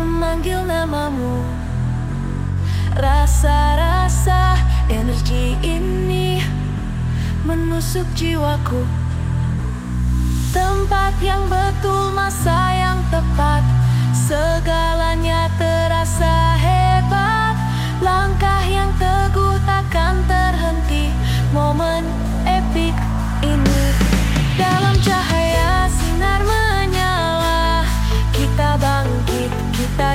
Memanggil namamu. Rasa-rasa energi ini menusuk jiwaku. Tempat yang betul, masa yang tepat Segala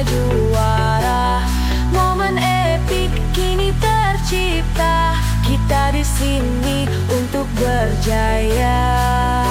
juara Momen epik kini tercipta. Kita di sini untuk berjaya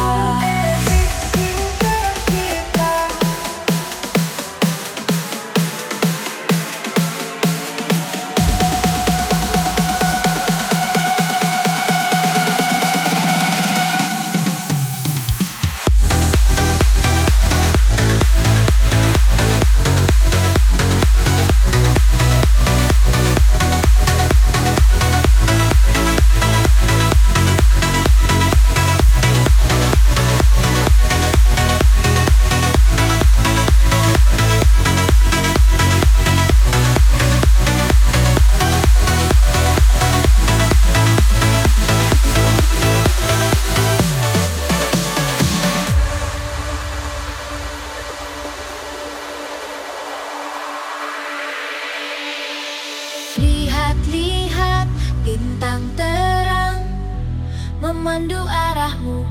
Memandu arahmu.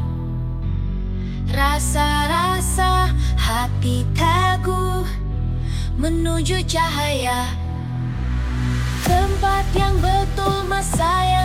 Rasa-rasa hati teguh Menuju cahaya. Tempat yang betul, masa yang